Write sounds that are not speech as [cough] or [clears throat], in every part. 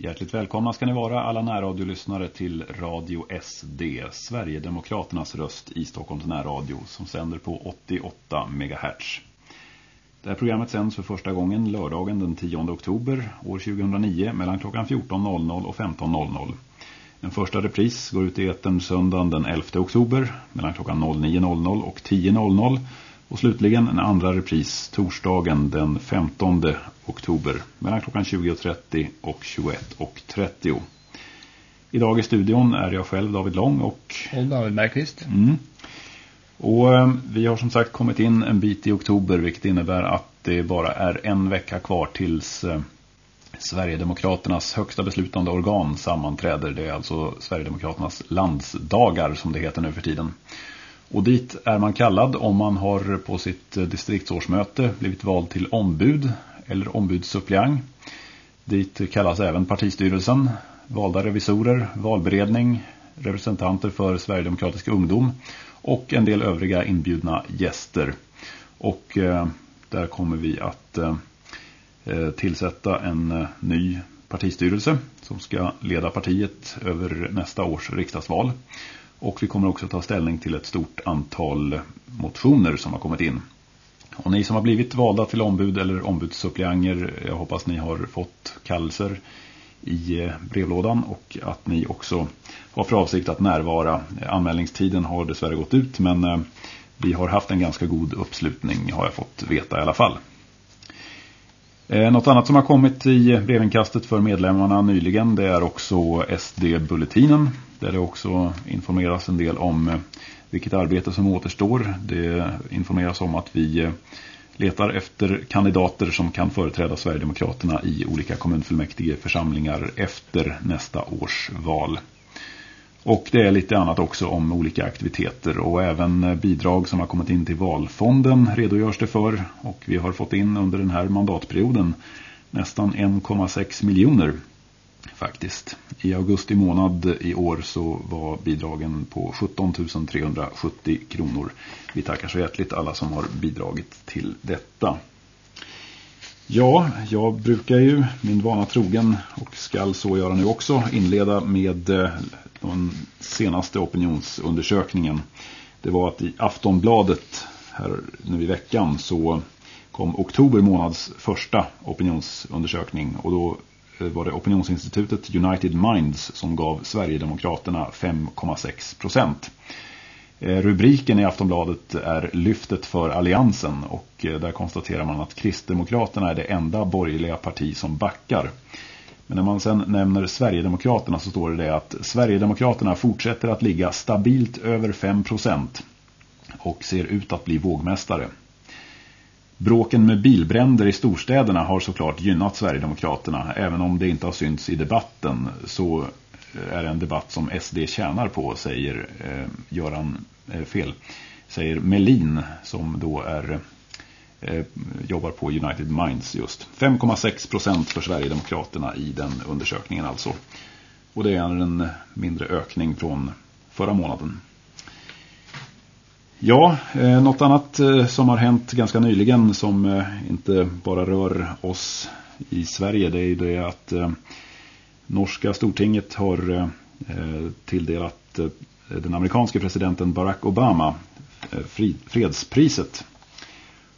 Hjärtligt välkomna ska ni vara alla närradiolyssnare till Radio SD, Sverigedemokraternas röst i Stockholms närradio som sänder på 88 MHz. Det här programmet sänds för första gången lördagen den 10 oktober år 2009 mellan klockan 14.00 och 15.00. En första repris går ut i eten söndagen den 11 oktober mellan klockan 09.00 och 10.00 och slutligen en andra repris torsdagen den 15 oktober mellan klockan 20.30 och 21.30. Idag i studion är jag själv David Lång och... Och David Bergqvist. Mm. Och eh, vi har som sagt kommit in en bit i oktober vilket innebär att det bara är en vecka kvar tills eh, Sverigedemokraternas högsta beslutande organ sammanträder. Det är alltså Sverigedemokraternas landsdagar som det heter nu för tiden. Och dit är man kallad om man har på sitt eh, distriktsårsmöte blivit vald till ombud eller ombudssuppleant. Dit kallas även partistyrelsen, valda revisorer, valberedning, representanter för Sverigedemokratisk ungdom och en del övriga inbjudna gäster. Och eh, där kommer vi att eh, eh tillsätta en eh, ny partistyrelse som ska leda partiet över nästa års riksdagsval. Och vi kommer också ta ställning till ett stort antal motioner som har kommit in. Och ni som har blivit valda till ombud eller ombudssuppleanter, jag hoppas ni har fått kallelser i eh, brevlådan och att ni också har för avsikt att närvara. Eh, anmälningstiden har dessvärre gått ut men eh, vi har haft en ganska god uppslutning har jag fått veta i alla fall. Eh, något annat som har kommit i brevinkastet för medlemmarna nyligen det är också SD-bulletinen där det också informeras en del om eh, vilket arbete som återstår. Det informeras om att vi eh, letar efter kandidater som kan företräda Sverigedemokraterna i olika kommunfullmäktige församlingar efter nästa års val. Och det är lite annat också om olika aktiviteter och även eh, bidrag som har kommit in till valfonden redogörs det för. Och vi har fått in under den här mandatperioden nästan 1,6 miljoner faktiskt. I augusti månad i år så var bidragen på 17 370 kronor. Vi tackar så hjärtligt alla som har bidragit till detta. Ja, jag brukar ju min vana trogen och skall så göra nu också inleda med eh, den senaste opinionsundersökningen. Det var att i Aftonbladet här nu i veckan så kom oktober månads första opinionsundersökning och då eh, var det opinionsinstitutet United Minds som gav Sverigedemokraterna 5,6 procent. Eh, rubriken i Aftonbladet är Lyftet för alliansen och eh, där konstaterar man att Kristdemokraterna är det enda borgerliga parti som backar. Men när man sen nämner Sverigedemokraterna så står det, det att Sverigedemokraterna fortsätter att ligga stabilt över 5 procent och ser ut att bli vågmästare. Bråken med bilbränder i storstäderna har såklart gynnat Sverigedemokraterna. Även om det inte har synts i debatten så är en debatt som SD tjänar på, säger eh, Göran eh, Fel. Säger Melin som då är eh, jobbar på United Minds just. 5,6 procent för Sverigedemokraterna i den undersökningen alltså. Och det är en mindre ökning från förra månaden. Ja, eh, något annat eh, som har hänt ganska nyligen som eh, inte bara rör oss i Sverige det är ju det att eh, norska stortinget har eh, tilldelat eh, den amerikanske presidenten Barack Obama eh, fredspriset.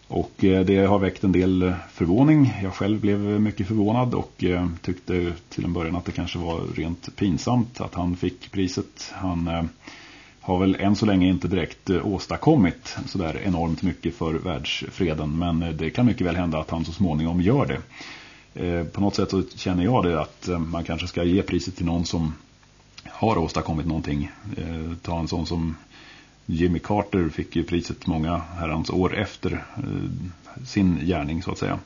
Och det har väckt en del förvåning. Jag själv blev mycket förvånad och tyckte till en början att det kanske var rent pinsamt att han fick priset. Han har väl än så länge inte direkt åstadkommit sådär enormt mycket för världsfreden. Men det kan mycket väl hända att han så småningom gör det. Eh, på något sätt så känner jag det att eh, man kanske ska ge priset till någon som har åstadkommit någonting. Eh, ta en sån som Jimmy Carter fick ju priset många herrans år efter sin gärning så att säga.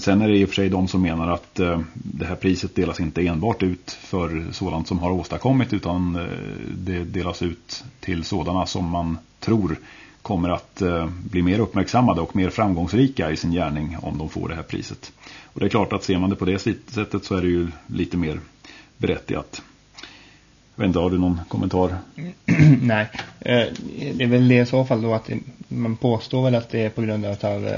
Sen är det i och för sig de som menar att det här priset delas inte enbart ut för sådant som har åstadkommit utan det delas ut till sådana som man tror kommer att eh, bli mer uppmärksammade och mer framgångsrika i sin gärning om de får det här priset. Och det är klart att ser man det på det sättet så är det ju lite mer berättigat. Jag vet inte, har du någon kommentar? [clears throat] Nej, eh, det är väl det i så fall då att man påstår väl att det är på grund av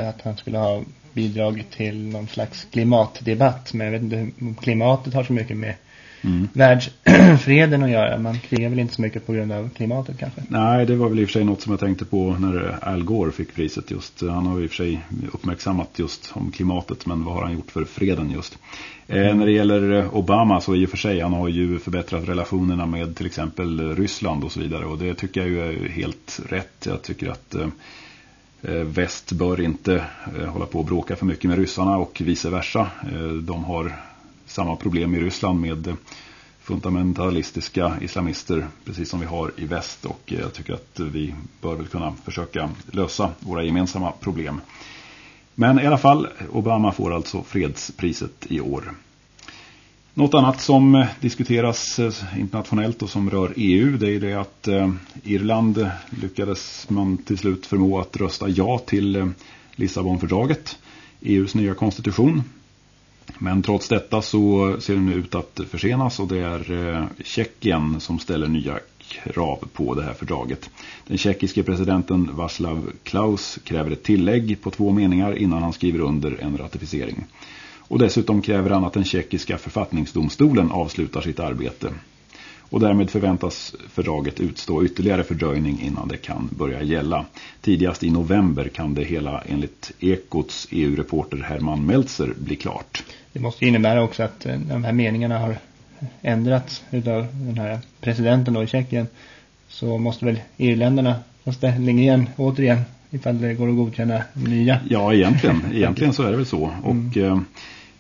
att han skulle ha bidragit till någon slags klimatdebatt. Men jag vet inte om klimatet har så mycket med mm. världsfreden att göra. Man krigar väl inte så mycket på grund av klimatet kanske. Nej, det var väl i och för sig något som jag tänkte på när Al Gore fick priset just. Han har i och för sig uppmärksammat just om klimatet, men vad har han gjort för freden just? Eh, mm. när det gäller Obama så i och för sig, han har ju förbättrat relationerna med till exempel Ryssland och så vidare. Och det tycker jag ju är helt rätt. Jag tycker att eh, eh väst bör inte hålla på och bråka för mycket med ryssarna och vice versa. De har samma problem i Ryssland med fundamentalistiska islamister precis som vi har i väst och eh, jag tycker att vi bör väl kunna försöka lösa våra gemensamma problem. Men i alla fall, Obama får alltså fredspriset i år. Något annat som diskuteras eh, internationellt och som rör EU det är det att eh, Irland lyckades man till slut förmå att rösta ja till Lissabonfördraget, EUs nya konstitution. Men trots detta så ser det nu ut att försenas och det är eh, Tjeckien som ställer nya krav på det här fördraget. Den tjeckiske presidenten Václav Klaus kräver ett tillägg på två meningar innan han skriver under en ratificering. Och dessutom kräver han att den tjeckiska författningsdomstolen avslutar sitt arbete. Och därmed förväntas fördraget utstå ytterligare fördröjning innan det kan börja gälla. Tidigast i november kan det hela enligt Ekots EU-reporter Herman Meltzer bli klart. Det måste innebära också att eh, de här meningarna har ändrats utav den här presidenten då i Tjeckien. Så måste väl irländarna ta ställning igen, återigen, ifall det går att godkänna nya. Ja, egentligen. egentligen så är det väl så. Och mm. eh,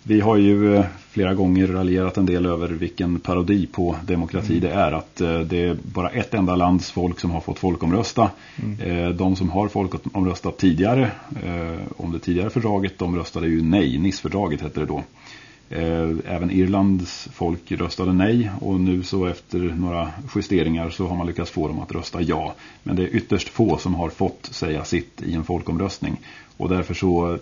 vi har ju eh, flera gånger raljerat en del över vilken parodi på demokrati mm. det är. Att eh, det är bara ett enda lands folk som har fått folkomrösta. Mm. Eh, de som har folkomröstat tidigare, om det tidigare fördraget, de röstade ju nej. Nissfördraget hette det då. Även Irlands folk röstade nej och nu så efter några justeringar så har man lyckats få dem att rösta ja. Men det är ytterst få som har fått säga sitt i en folkomröstning. Och därför så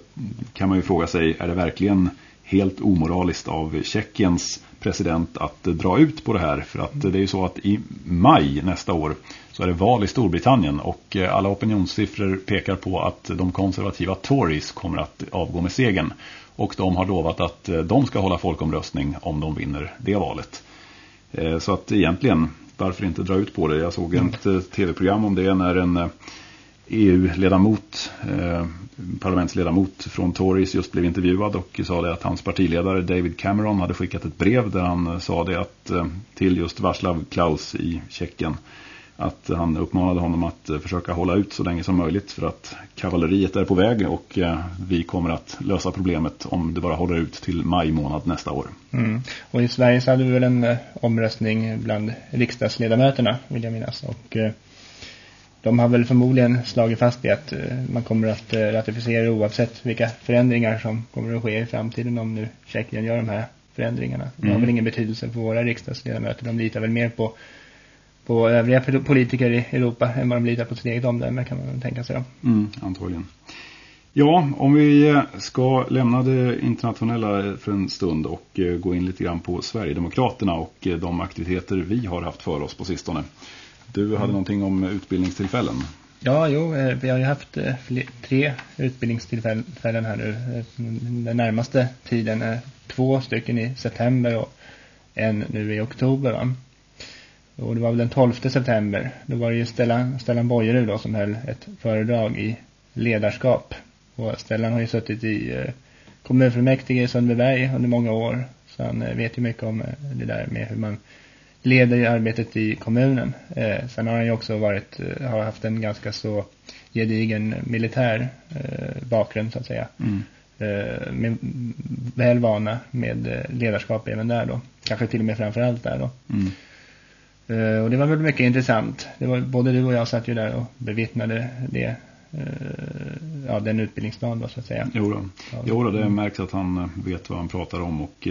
kan man ju fråga sig, är det verkligen helt omoraliskt av Tjeckiens president att dra ut på det här. För att det är ju så att i maj nästa år så är det val i Storbritannien och alla opinionssiffror pekar på att de konservativa Tories kommer att avgå med segern. Och de har lovat att de ska hålla folkomröstning om de vinner det valet. Eh, så att egentligen, varför inte dra ut på det? Jag såg ett eh, tv-program om det när en EU-ledamot, eh, parlamentsledamot från Tories just blev intervjuad och sa det att hans partiledare David Cameron hade skickat ett brev där han eh, sa det att eh, till just Václav Klaus i Tjeckien att han uppmanade honom att eh, försöka hålla ut så länge som möjligt för att kavalleriet är på väg och eh, vi kommer att lösa problemet om det bara håller ut till maj månad nästa år. Mm. Och i Sverige så hade vi väl en eh, omröstning bland riksdagsledamöterna vill jag minnas och eh, de har väl förmodligen slagit fast i att eh, man kommer att eh, ratificera oavsett vilka förändringar som kommer att ske i framtiden om nu Tjeckien gör de här förändringarna. Det har mm. väl ingen betydelse för våra riksdagsledamöter. De litar väl mer på, på övriga politiker i Europa än vad de litar på sitt eget omdöme kan man tänka sig då. Mm, antagligen. Ja, om vi eh, ska lämna det internationella för en stund och gå in lite grann på Sverigedemokraterna och de aktiviteter vi har haft för oss på sistone. Du hade mm. någonting om utbildningstillfällen. Ja, jo, eh, vi har ju haft eh, tre utbildningstillfällen här nu eh, den närmaste tiden. Två stycken i september och en nu i oktober. Va? Och det var väl den 12 september. Då var det ju Stellan, Stellan Bojerud då som höll ett föredrag i ledarskap. Och Stellan har ju suttit i kommunfullmäktige i Sundbyberg under många år. Så han vet ju mycket om det där med hur man leder arbetet i kommunen. Eh, sen har han ju också varit, eh, har haft en ganska så gedigen militär eh, bakgrund så att säga. Mm. Eh, med väl vana med eh, ledarskap även där då. Kanske till och med framförallt där då. Mm. Eh, och det var väl mycket intressant. Det var, både du och jag satt ju där och bevittnade det. ja, den utbildningsdagen då så att säga. Jo då, jo då det märks att han vet vad han pratar om och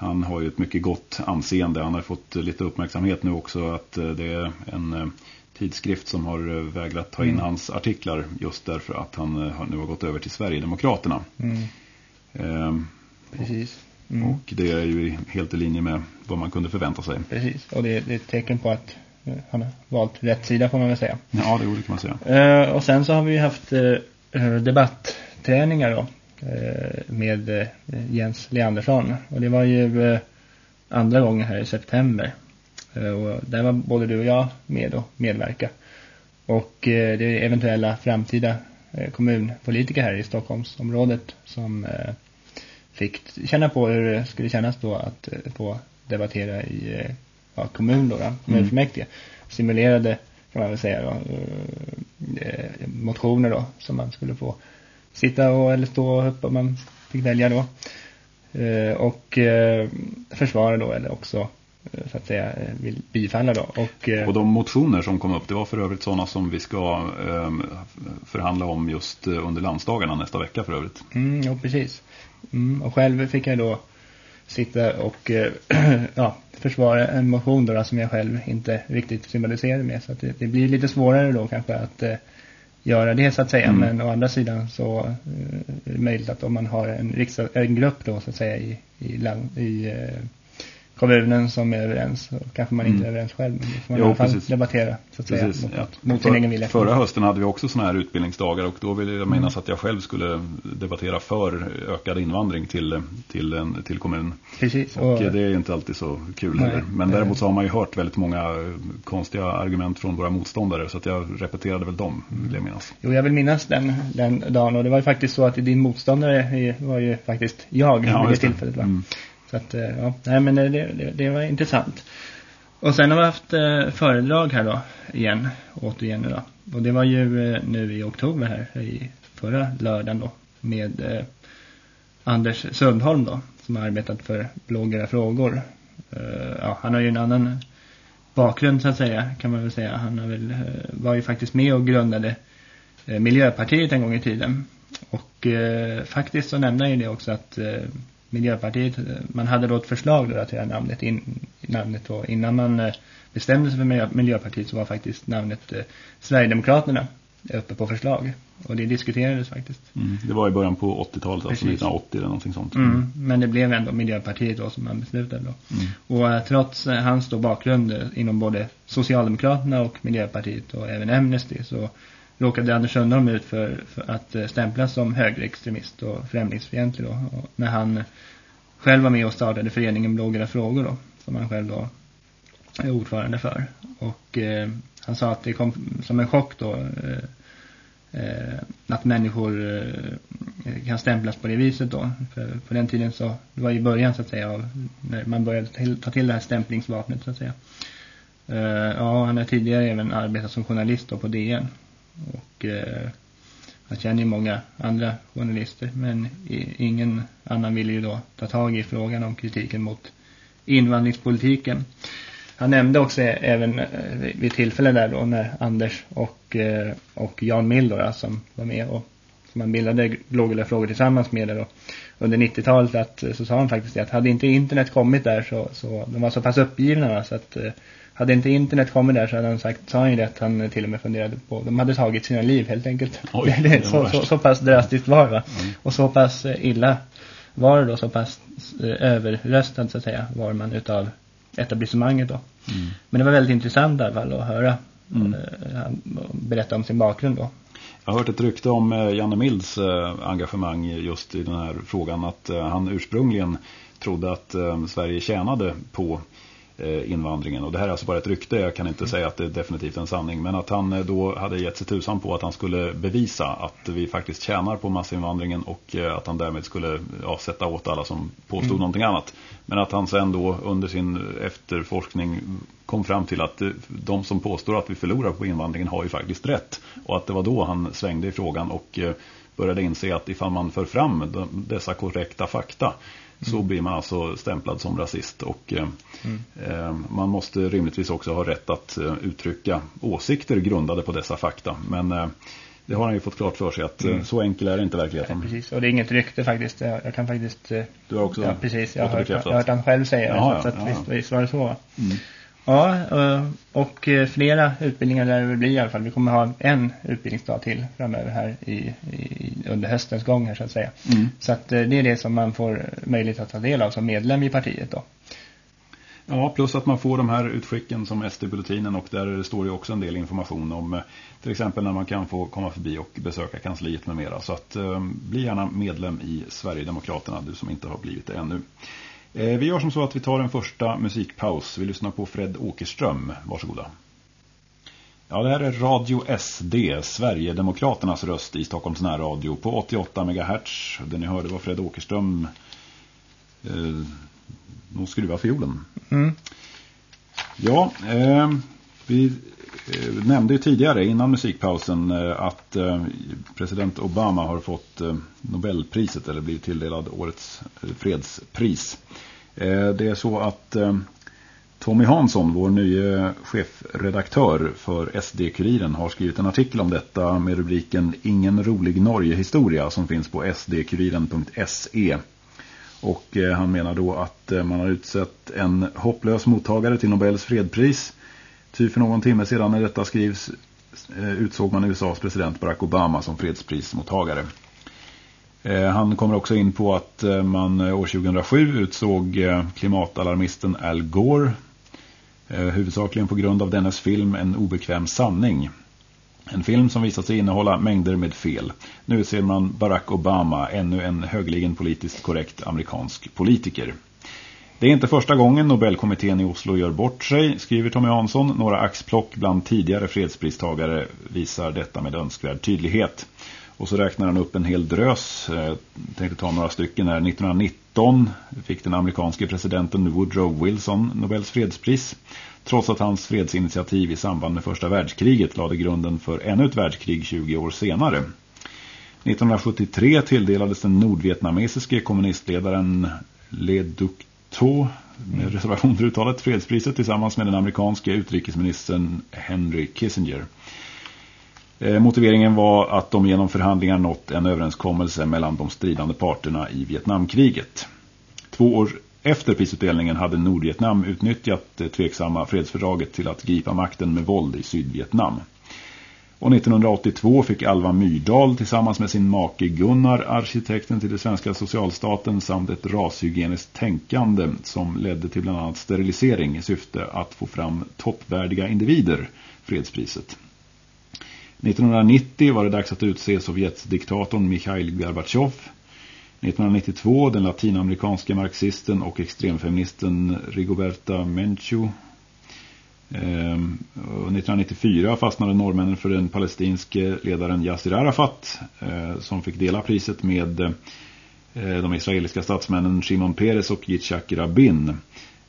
han har ju ett mycket gott anseende. Han har fått lite uppmärksamhet nu också att eh, det är en eh, tidskrift som har eh, vägrat ta in mm. hans artiklar just därför att han nu har gått över till Sverigedemokraterna. Mm. Ehm, Precis. Mm. Och det är ju helt i linje med vad man kunde förvänta sig. Precis, och det, det är ett tecken på att han har valt rätt sida får man väl säga. Ja, det kan man säga. Uh, och sen så har vi ju haft uh, debattträningar då med Jens Leandersson. Och det var ju andra gången här i september. Och där var både du och jag med och medverka. Och det är eventuella framtida kommunpolitiker här i Stockholmsområdet som fick känna på hur det skulle kännas då att få debattera i ja, kommun då, då kommunfullmäktige. Mm. Simulerade kan man väl säga då, motioner då som man skulle få sitta och eller stå upp om man fick välja då. Och försvara då eller också så att säga vill bifalla då. Och, och de motioner som kom upp, det var för övrigt sådana som vi ska eh, förhandla om just under landsdagarna nästa vecka för övrigt. Mm, ja, precis. Mm, och själv fick jag då sitta och [clears throat] ja, försvara en motion då, som jag själv inte riktigt symboliserade med. Så det, det, blir lite svårare då kanske att eh, göra det så att säga. Mm. Men å andra sidan så eh, är det möjligt att om man har en, riksdag, en grupp då så att säga i, i, land, i eh, kommunen som är överens så kanske man inte mm. är överens själv men då får man jo, i alla fall precis. debattera så att precis, säga mot, ja. mot sin egen vilja. Förra hösten hade vi också sådana här utbildningsdagar och då ville jag minnas mm. att jag själv skulle debattera för ökad invandring till, till, en, till kommun. Precis. Och, och det är ju inte alltid så kul nej, heller. Men däremot så har man ju hört väldigt många konstiga argument från våra motståndare så att jag repeterade väl dem, vill jag minnas. Jo, jag vill minnas den, den dagen och det var ju faktiskt så att din motståndare var ju faktiskt jag ja, vid det tillfället va? Mm. Så att, eh, ja, nej men det, det, det, var intressant. Och sen har vi haft eh, föredrag här då, igen, återigen nu då. Och det var ju eh, nu i oktober här, i förra lördagen då, med eh, Anders Sundholm då, som har arbetat för bloggare frågor. Eh, ja, han har ju en annan bakgrund så att säga, kan man väl säga. Han har väl, eh, var ju faktiskt med och grundade Miljöpartiet en gång i tiden. Och faktiskt så nämnde han ju det också att Miljöpartiet, man hade då ett förslag då det här namnet, in, namnet då, innan man eh, bestämde sig för Miljöpartiet så var faktiskt namnet eh, Sverigedemokraterna uppe på förslag. Och det diskuterades faktiskt. Mm, det var i början på 80-talet, alltså 1980 eller någonting sånt. Mm. Mm, men det blev ändå Miljöpartiet då som man beslutade då. Mm. Och eh, trots eh, hans då bakgrund eh, inom både Socialdemokraterna och Miljöpartiet och även Amnesty så råkade Anders Sundholm ut för, för att eh, stämplas som högerextremist och främlingsfientlig då. Och när han själv var med och startade föreningen Blågula frågor då, som han själv då är ordförande för. Och eh, han sa att det kom som en chock då eh, eh att människor eh, kan stämplas på det viset då. För på den tiden så, det var i början så att säga av, när man började till, ta till det här stämplingsvapnet så att säga. Uh, ja, han har tidigare även arbetat som journalist då på DN. Och eh, han känner ju många andra journalister men ingen annan ville ju då ta tag i frågan om kritiken mot invandringspolitiken. Han nämnde också även eh, vid tillfälle där då när Anders och, eh, och Jan Mill då, som var med och som man bildade Blågula frågor tillsammans med det då, under 90-talet att eh, så sa han faktiskt det att hade inte internet kommit där så, så de var så pass uppgivna så att eh, hade inte internet kommit där så hade han sagt, sa han ju det att han till och med funderade på, de hade tagit sina liv helt enkelt. Oj, [laughs] det, det, så, så, så, pass drastiskt var det? Mm. Och så pass eh, illa var det då, så pass eh, överröstad så att säga, var man utav etablissemanget då. Mm. Men det var väldigt intressant i alla fall att höra mm. eh, berätta om sin bakgrund då. Jag har hört ett rykte om Janne Milds eh, engagemang just i den här frågan att han ursprungligen trodde att Sverige tjänade på invandringen. Och det här är alltså bara ett rykte, jag kan inte säga att det är definitivt en sanning. Men att han eh, då hade gett sig tusan på att han skulle bevisa att vi faktiskt tjänar på massinvandringen och eh, att han därmed skulle ja, sätta åt alla som påstod mm. någonting annat. Men att han sen då under sin efterforskning kom fram till att de som påstår att vi förlorar på invandringen har ju faktiskt rätt. Och att det var då han svängde i frågan och började inse att ifall man för fram dessa korrekta fakta så mm. blir man alltså stämplad som rasist och eh, mm. eh, man måste rimligtvis också ha rätt att eh, uttrycka åsikter grundade på dessa fakta. Men det har han ju fått klart för sig att mm. så enkel är det inte verkligheten. Ja, precis, och det är inget rykte faktiskt. Jag, jag kan faktiskt... Du har också ja, precis. Jag har hört, jag har hört han själv säga det. Så, ja, så att, visst, visst var det så. Mm. Ja, eh, och eh, flera utbildningar där det blir i alla fall. Vi kommer ha en utbildningsdag till framöver här i, i under höstens gång här så att säga. Mm. Så att det är det som man får möjlighet att ta del av som medlem i partiet då. Ja, plus att man får de här utskicken som SD-bulletinen och där står ju också en del information om eh, till exempel när man kan få komma förbi och besöka kansliet med mera. Så att eh, bli gärna medlem i Sverigedemokraterna, du som inte har blivit det ännu. Eh, vi gör som så att vi tar en första musikpaus. Vi lyssnar på Fred Åkerström. Varsågoda. Ja, det här är Radio SD, Sverigedemokraternas röst i Stockholms närradio på 88 MHz. Det ni hörde var Fred Åkerström eh, skruva fiolen. Mm. Ja, eh, vi eh, nämnde ju tidigare innan musikpausen eh, att eh, president Obama har fått Nobelpriset eller blivit tilldelad årets fredspris. det är så att Tommy Hansson, vår nya chefredaktör för SD-kuriren, har skrivit en artikel om detta med rubriken Ingen rolig Norge-historia som finns på sdkuriren.se. Och han menar då att man har utsett en hopplös mottagare till Nobels fredpris. Ty för någon timme sedan när detta skrivs eh, utsåg man USAs president Barack Obama som fredsprismottagare. Eh, han kommer också in på att eh, man år 2007 utsåg klimatalarmisten Al Gore huvudsakligen på grund av dennes film En obekväm sanning. En film som visat sig innehålla mängder med fel. Nu ser man Barack Obama, ännu en högligen politiskt korrekt amerikansk politiker. Det är inte första gången Nobelkommittén i Oslo gör bort sig, skriver Tommy Hansson. Några axplock bland tidigare fredspristagare visar detta med önskvärd tydlighet. Och så räknar han upp en hel drös. Jag tänkte ta några stycken här. 1919 fick den amerikanske presidenten Woodrow Wilson Nobels fredspris trots att hans fredsinitiativ i samband med första världskriget lade grunden för ännu ett världskrig 20 år senare. 1973 tilldelades den nordvietnamesiske kommunistledaren Le Duc 2 med reservation för uttalet fredspriset tillsammans med den amerikanske utrikesministern Henry Kissinger. Eh, motiveringen var att de genom förhandlingar nått en överenskommelse mellan de stridande parterna i Vietnamkriget. Två år efter prisutdelningen hade Nordvietnam utnyttjat det tveksamma fredsfördraget till att gripa makten med våld i Sydvietnam. Och 1982 fick Alva Myrdal tillsammans med sin make Gunnar, arkitekten till den svenska socialstaten samt ett rashygieniskt tänkande som ledde till bland annat sterilisering i syfte att få fram toppvärdiga individer, fredspriset. 1990 var det dags att utse Sovjets diktatorn Mikhail Gorbachev 1992 den latinamerikanska marxisten och extremfeministen Rigoberta Menchu. Ehm, 1994 fastnade norrmännen för den palestinske ledaren Yasser Arafat eh, som fick dela priset med eh, de israeliska statsmännen Shimon Peres och Yitzhak Rabin.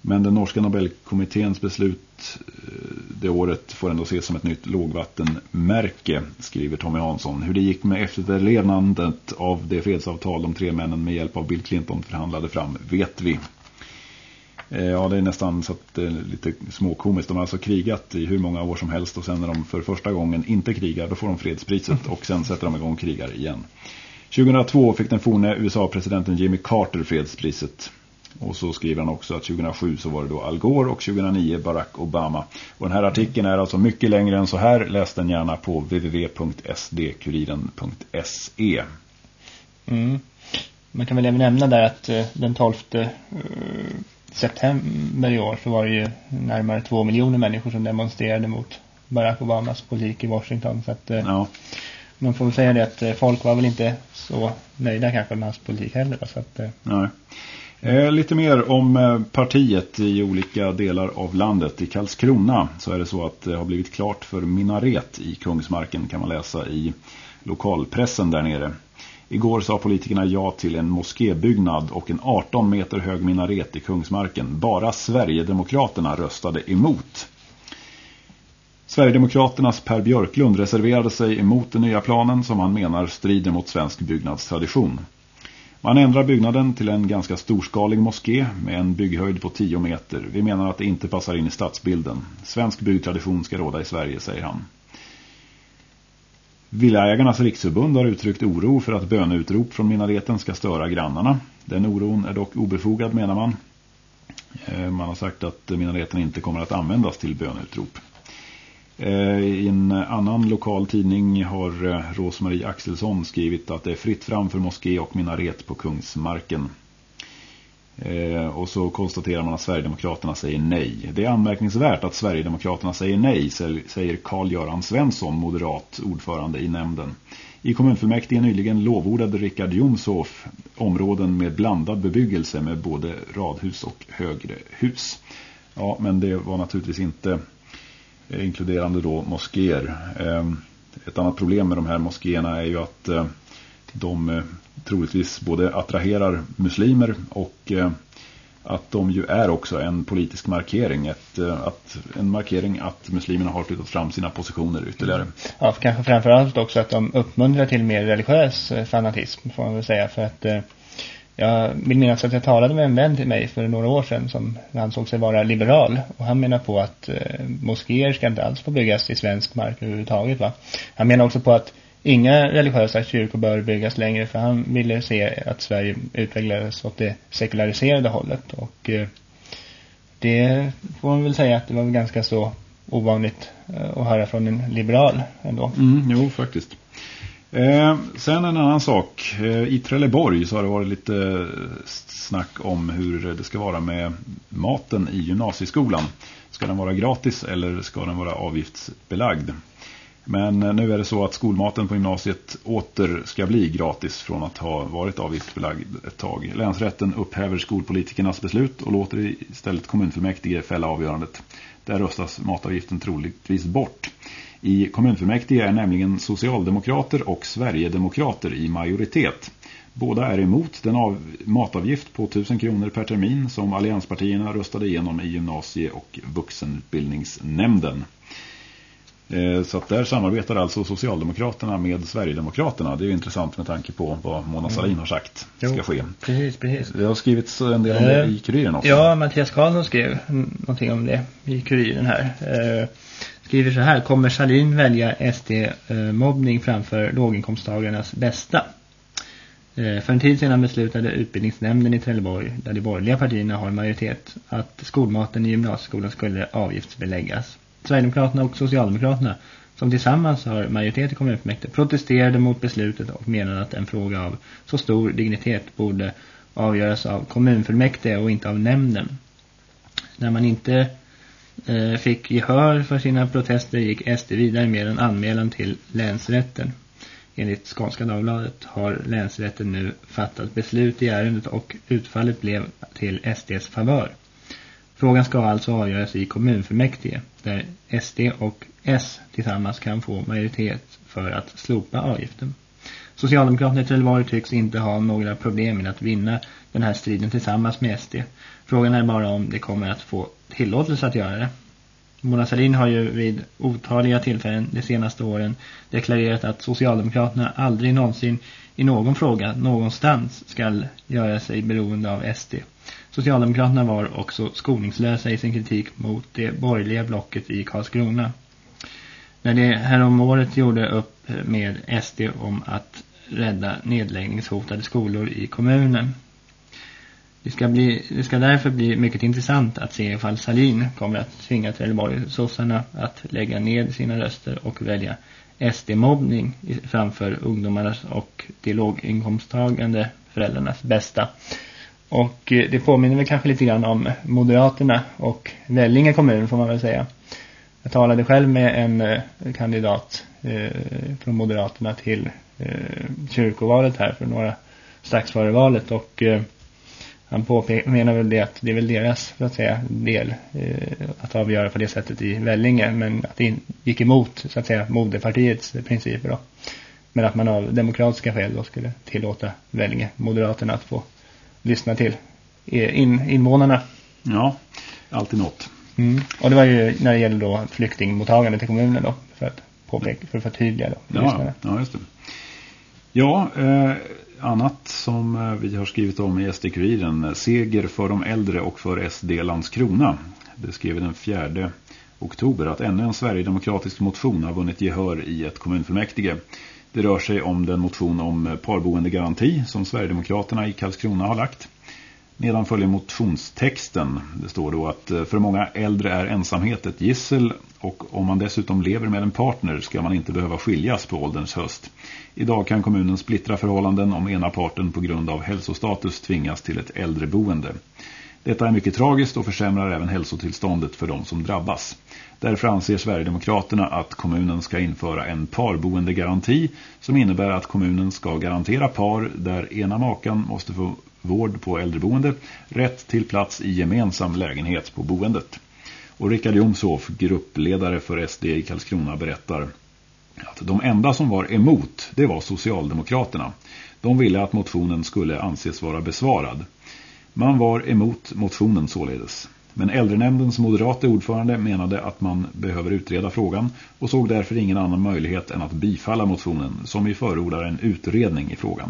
Men den norska Nobelkommitténs beslut eh, det året får ändå ses som ett nytt lågvattenmärke, skriver Tommy Hansson. Hur det gick med efterlevnandet av det fredsavtal de tre männen med hjälp av Bill Clinton förhandlade fram vet vi. Eh, ja, det är nästan så att det är lite småkomiskt. De har alltså krigat i hur många år som helst och sen när de för första gången inte krigar, då får de fredspriset och sen sätter de igång krigar igen. 2002 fick den forne USA-presidenten Jimmy Carter fredspriset. Och så skriver han också att 2007 så var det då Al Gore och 2009 Barack Obama. Och den här artikeln är alltså mycket längre än så här. Läs den gärna på www.sdkuriren.se mm. Man kan väl även nämna där att eh, den 12 september i år så var det ju närmare två miljoner människor som demonstrerade mot Barack Obamas politik i Washington. Så att, uh, ja. man får väl säga det att folk var väl inte så nöjda kanske med hans politik heller. Så att, Nej. Eh, lite mer om eh, partiet i olika delar av landet. I Karlskrona så är det så att det har blivit klart för minaret i Kungsmarken kan man läsa i lokalpressen där nere. Igår sa politikerna ja till en moskébyggnad och en 18 meter hög minaret i Kungsmarken. Bara Sverigedemokraterna röstade emot. Sverigedemokraternas Per Björklund reserverade sig emot den nya planen som han menar strider mot svensk byggnadstradition. Man ändrar byggnaden till en ganska storskalig moské med en bygghöjd på 10 meter. Vi menar att det inte passar in i stadsbilden. Svensk byggtradition ska råda i Sverige, säger han. Villaägarnas riksförbund har uttryckt oro för att böneutrop från minareten ska störa grannarna. Den oron är dock obefogad menar man. Eh, man har sagt att minareten inte kommer att användas till bönutrop. Eh, I en annan lokal tidning har eh, Rosmarie Axelsson skrivit att det är fritt fram för moské och minaret på Kungsmarken. Eh, och så konstaterar man att Sverigedemokraterna säger nej. Det är anmärkningsvärt att Sverigedemokraterna säger nej, säger Carl-Göran Svensson, moderat ordförande i nämnden. I kommunfullmäktige nyligen lovordade Rickard Jomshoff områden med blandad bebyggelse med både radhus och högre hus. Ja, men det var naturligtvis inte eh, inkluderande då moskéer. Ehm, ett annat problem med de här moskéerna är ju att eh, de troligtvis både attraherar muslimer och eh, att de ju är också en politisk markering. Ett, eh, att, en markering att muslimerna har flyttat fram sina positioner ytterligare. Ja, för kanske framförallt också att de uppmuntrar till mer religiös eh, fanatism får man väl säga. För att jag vill minnas att jag talade med en vän till mig för några år sedan som ansåg sig vara liberal. Och han menar på att moskéer ska inte alls få byggas i svensk mark överhuvudtaget va. Han menar också på att inga religiösa kyrkor bör byggas längre för han ville se att Sverige utvecklades åt det sekulariserade hållet. Och eh, det får man väl säga att det var ganska så ovanligt eh, att höra från en liberal ändå. Mm, jo, faktiskt. Eh, sen en annan sak. Eh, I Trelleborg så har det varit lite eh, snack om hur det ska vara med maten i gymnasieskolan. Ska den vara gratis eller ska den vara avgiftsbelagd? Men eh, nu är det så att skolmaten på gymnasiet åter ska bli gratis från att ha varit avgiftsbelagd ett tag. Länsrätten upphäver skolpolitikernas beslut och låter istället kommunfullmäktige fälla avgörandet. Där röstas matavgiften troligtvis bort. I kommunfullmäktige är nämligen socialdemokrater och Sverigedemokrater i majoritet. Båda är emot den av matavgift på 1000 kronor per termin som allianspartierna röstade igenom i gymnasie- och vuxenutbildningsnämnden. Eh, så att där samarbetar alltså Socialdemokraterna med Sverigedemokraterna. Det är ju intressant med tanke på vad Mona mm. Salin har sagt jo, ska ske. Precis, precis. Det har skrivits en del om det i Kuriren också. Ja, Mattias Karlsson skrev någonting om det i Kuriren här. Eh, skriver så här. Kommer Salin välja SD-mobbning framför låginkomsttagarnas bästa? För en tid sedan beslutade utbildningsnämnden i Trelleborg, där de borgerliga partierna har majoritet, att skolmaten i gymnasieskolan skulle avgiftsbeläggas. Sverigedemokraterna och Socialdemokraterna, som tillsammans har majoritet i kommunfullmäktige, protesterade mot beslutet och menade att en fråga av så stor dignitet borde avgöras av kommunfullmäktige och inte av nämnden. När man inte eh, fick gehör för sina protester gick SD vidare med en anmälan till länsrätten. Enligt Skånska Dagbladet har länsrätten nu fattat beslut i ärendet och utfallet blev till SDs favör. Frågan ska alltså avgöras i kommunfullmäktige där SD och S tillsammans kan få majoritet för att slopa avgiften. Socialdemokraterna i Trelleborg tycks inte ha några problem med att vinna den här striden tillsammans med SD. Frågan är bara om det kommer att få tillåtelse att göra det. Mona Sahlin har ju vid otaliga tillfällen de senaste åren deklarerat att Socialdemokraterna aldrig någonsin i någon fråga någonstans ska göra sig beroende av SD. Socialdemokraterna var också skoningslösa i sin kritik mot det borgerliga blocket i Karlskrona. När det häromåret gjorde upp med SD om att rädda nedläggningshotade skolor i kommunen. Det ska, bli, det ska därför bli mycket intressant att se ifall Salin kommer att tvinga Trelleborg sossarna att lägga ned sina röster och välja SD-mobbning framför ungdomarnas och de låginkomsttagande föräldrarnas bästa. Och eh, det påminner väl kanske lite grann om Moderaterna och Vällinge kommun får man väl säga. Jag talade själv med en eh, kandidat eh, från Moderaterna till eh, kyrkovalet här för några strax före valet och eh, han menar väl det att det är väl deras så att säga, del eh, att avgöra på det sättet i Vällinge men att det gick emot så att säga moderpartiets principer då. Men att man av demokratiska skäl då skulle tillåta Vällinge Moderaterna att få lyssna till in, invånarna. Ja, alltid något. Mm. Och det var ju när det gäller då flyktingmottagande till kommunen då, för att påpeka, för att förtydliga då. Ja, ja, just det. Ja, eh, annat som eh, vi har skrivit om i SD-kuriren. Seger för de äldre och för SD Landskrona. Det skrev den 4 oktober att ännu en Sverigedemokratisk motion har vunnit gehör i ett kommunfullmäktige. Det rör sig om den motion om eh, parboendegaranti som Sverigedemokraterna i Karlskrona har lagt. Nedan följer motionstexten. Det står då att eh, för många äldre är ensamhet ett gissel och om man dessutom lever med en partner ska man inte behöva skiljas på ålderns höst. Idag kan kommunen splittra förhållanden om ena parten på grund av hälsostatus tvingas till ett äldreboende. Detta är mycket tragiskt och försämrar även hälsotillståndet för de som drabbas. Därför anser Sverigedemokraterna att kommunen ska införa en parboendegaranti som innebär att kommunen ska garantera par där ena makan måste få vård på äldreboende rätt till plats i gemensam lägenhet på boendet. Och Rickard Jomshoff, gruppledare för SD i Karlskrona, berättar att de enda som var emot det var Socialdemokraterna. De ville att motionen skulle anses vara besvarad. Man var emot motionen således. Men äldrenämndens moderate ordförande menade att man behöver utreda frågan och såg därför ingen annan möjlighet än att bifalla motionen som ju förordar en utredning i frågan.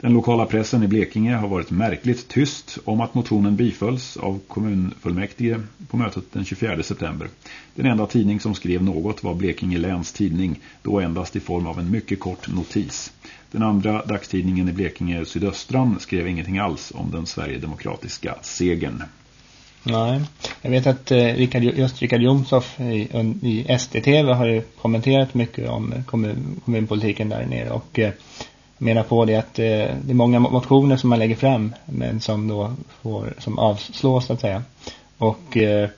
Den lokala pressen i Blekinge har varit märkligt tyst om att motionen bifölls av kommunfullmäktige på mötet den 24 september. Den enda tidning som skrev något var Blekinge läns tidning, då endast i form av en mycket kort notis. Den andra dagstidningen i Blekinge Sydöstran skrev ingenting alls om den Sverigedemokratiska segern. Nej, jag vet att eh, Richard, just Rickard Jomshoff i, i SDTV har ju kommenterat mycket om kommun, kommunpolitiken där nere och eh, menar på det att eh, det är många motioner som man lägger fram men som då får, som avslås så att säga. Och eh,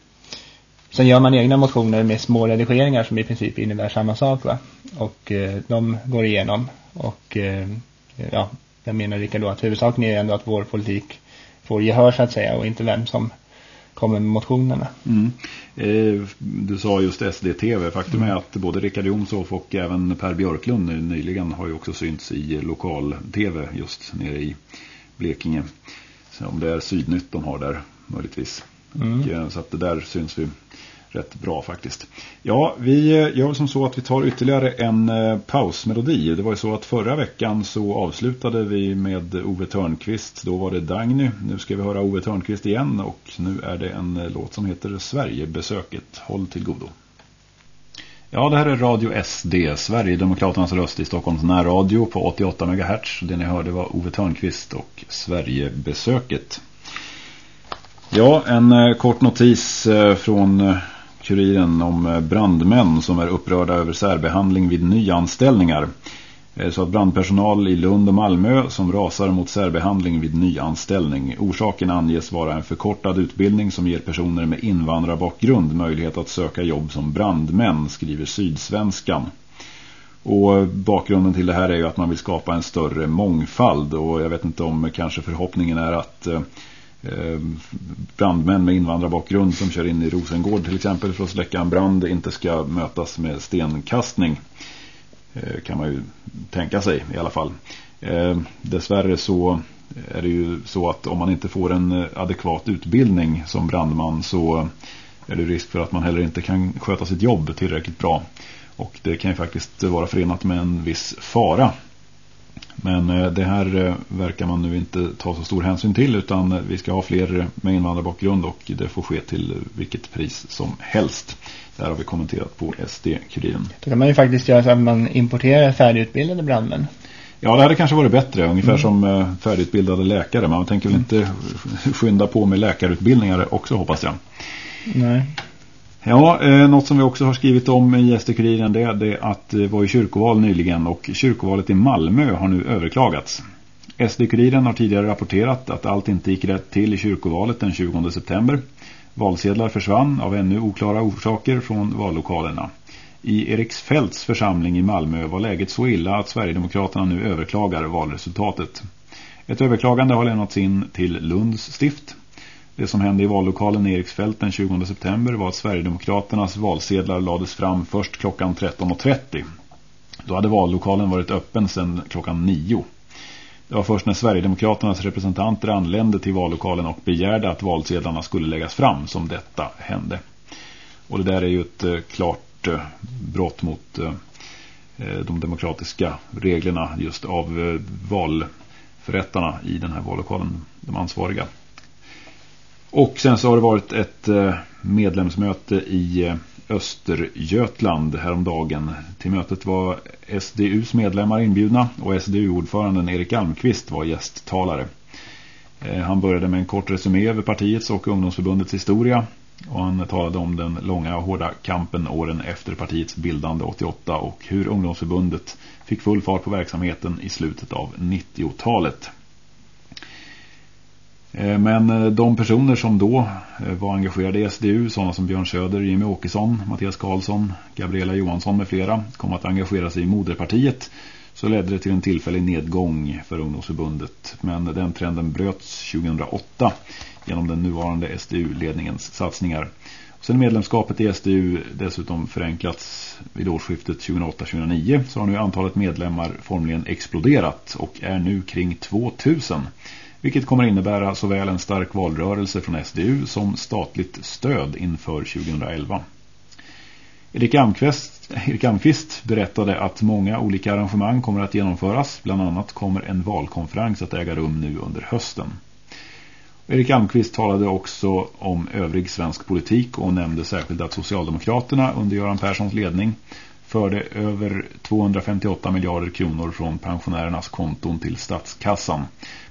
sen gör man egna motioner med små redigeringar som i princip innebär samma sak va. Och eh, de går igenom och eh, ja, jag menar Rickard då att huvudsaken är ändå att vår politik får gehör så att säga och inte vem som kommer med motionerna. Mm. Eh, du sa just SD-TV. Faktum är att både Rickard Jomshoff och även Per Björklund nyligen har ju också synts i lokal-TV just nere i Blekinge. Så om det är Sydnytt de har där möjligtvis. Mm. Och, eh, så att det där syns vi rätt bra faktiskt. Ja, vi eh, gör som så att vi tar ytterligare en eh, pausmelodi. Det var ju så att förra veckan så avslutade vi med Ove Törnqvist. Då var det Dagny. Nu ska vi höra Ove Törnqvist igen och nu är det en eh, låt som heter Sverigebesöket. Håll till godo. Ja, det här är Radio SD, Sverigedemokraternas röst i Stockholms närradio på 88 MHz. Det ni hörde var Ove Törnqvist och Sverigebesöket. Ja, en kort notis från Kuriren om eh, brandmän som är upprörda över särbehandling vid nyanställningar. Eh, så att brandpersonal i Lund och Malmö som rasar mot särbehandling vid nyanställning. Orsaken anges vara en förkortad utbildning som ger personer med invandrarbakgrund möjlighet att söka jobb som brandmän, skriver Sydsvenskan. Och bakgrunden till det här är ju att man vill skapa en större mångfald och jag vet inte om kanske förhoppningen är att Eh, Eh, brandmän med invandrarbakgrund som kör in i Rosengård till exempel för att släcka en brand inte ska mötas med stenkastning. Eh, kan man ju tänka sig i alla fall. Eh, dessvärre så är det ju så att om man inte får en adekvat utbildning som brandman så är det risk för att man heller inte kan sköta sitt jobb tillräckligt bra. Och det kan ju faktiskt vara förenat med en viss fara men eh, det här eh, verkar man nu inte ta så stor hänsyn till utan eh, vi ska ha fler med invandrarbakgrund och det får ske till vilket pris som helst. Det här har vi kommenterat på SD-kuriren. Då kan man ju faktiskt göra så att man importerar färdigutbildade brandmän. Ja, det hade kanske varit bättre. Ungefär mm. som färdigutbildade läkare. Man tänker väl inte skynda på med läkarutbildningar också hoppas jag. Nej. Ja, eh, något som vi också har skrivit om i SD-kuriren det är att det var i kyrkoval nyligen och kyrkovalet i Malmö har nu överklagats. SD-kuriren har tidigare rapporterat att allt inte gick rätt till i kyrkovalet den 20 september. Valsedlar försvann av ännu oklara orsaker från vallokalerna. I Eriksfälts församling i Malmö var läget så illa att Sverigedemokraterna nu överklagar valresultatet. Ett överklagande har lämnats in till Lunds stift det som hände i vallokalen i Eriksfält den 20 september var att Sverigedemokraternas valsedlar lades fram först klockan 13.30. Då hade vallokalen varit öppen sedan klockan 9. Det var först när Sverigedemokraternas representanter anlände till vallokalen och begärde att valsedlarna skulle läggas fram som detta hände. Och det där är ju ett eh, klart eh, brott mot eh, de demokratiska reglerna just av valförrättarna i den här vallokalen, de ansvariga. Och sen så har det varit ett eh, medlemsmöte i eh, Östergötland häromdagen. Till mötet var SDUs medlemmar inbjudna och SDU-ordföranden Erik Almqvist var gästtalare. Eh, han började med en kort resumé över partiets och ungdomsförbundets historia och han talade om den långa och hårda kampen åren efter partiets bildande 88 och hur ungdomsförbundet fick full fart på verksamheten i slutet av 90-talet. Eh, men eh, de personer som då eh, var engagerade i SDU, sådana som Björn Söder, Jimmy Åkesson, Mattias Karlsson, Gabriella Johansson med flera, kom att engagera sig i moderpartiet så ledde det till en tillfällig nedgång för ungdomsförbundet. Men den trenden bröts 2008 genom den nuvarande SDU-ledningens satsningar. Sen medlemskapet i SDU dessutom förenklats vid årsskiftet 2008-2009 så har nu antalet medlemmar formligen exploderat och är nu kring 2000. Vilket kommer innebära såväl en stark valrörelse från SDU som statligt stöd inför 2011. Erik Almqvist, Erik Amqvist berättade att många olika arrangemang kommer att genomföras. Bland annat kommer en valkonferens att äga rum nu under hösten. Erik Almqvist talade också om övrig svensk politik och nämnde särskilt att Socialdemokraterna under Göran Perssons ledning förde över 258 miljarder kronor från pensionärernas konton till statskassan.